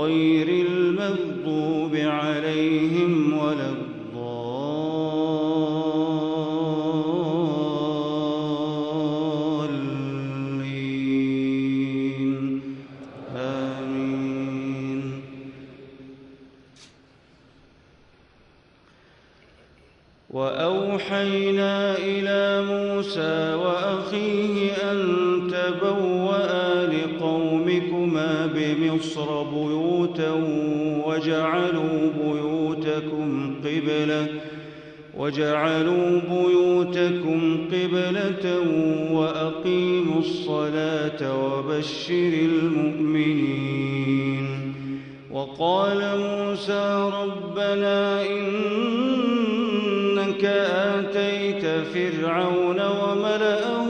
غير المغضوب بيوتا وجعلوا بيوتكم قبلة وجعلوا بيوتكم قبلة وأقيموا الصلاة وبشر المؤمنين. وقال موسى ربنا إنك آتيت فرعون وملأه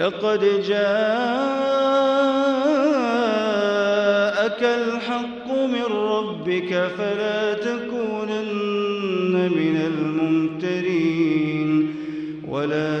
لقد جاءك الحق من ربك فلا تكونن من الممترين ولا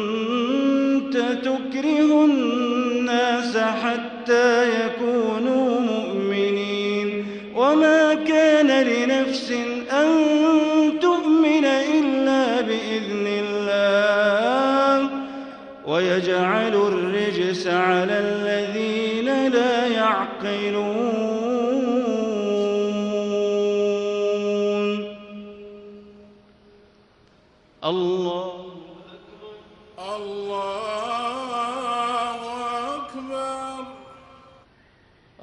حتى يكونوا مؤمنين. وما كان لنفس أن تؤمن إلا بإذن الله. ويجعل الرجس على الذين لا يعقلون.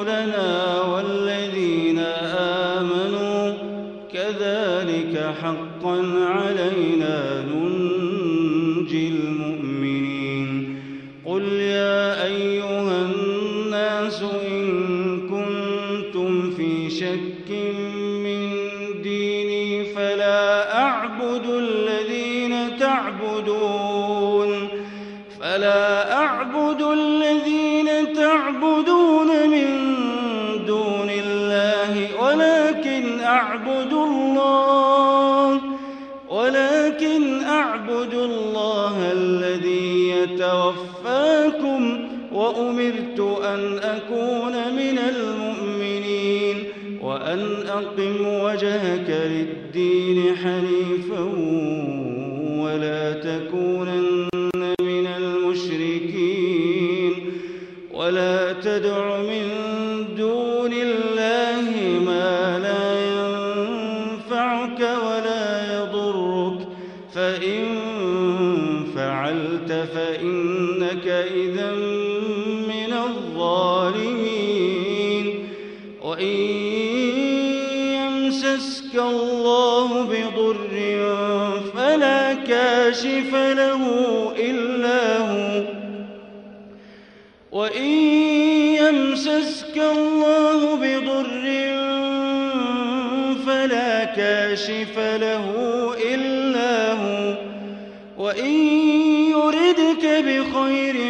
رسلنا والذين آمنوا كذلك حقا يتوفاكم وأمرت أن أكون من المؤمنين وأن أقم وجهك للدين حنيفا. بضر فلا كاشف له إلا هو. وإن يمسسك الله بضر فلا كاشف له إلا هو. وإن يردك بخير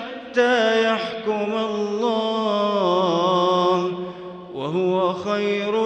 يحكم الله وهو خير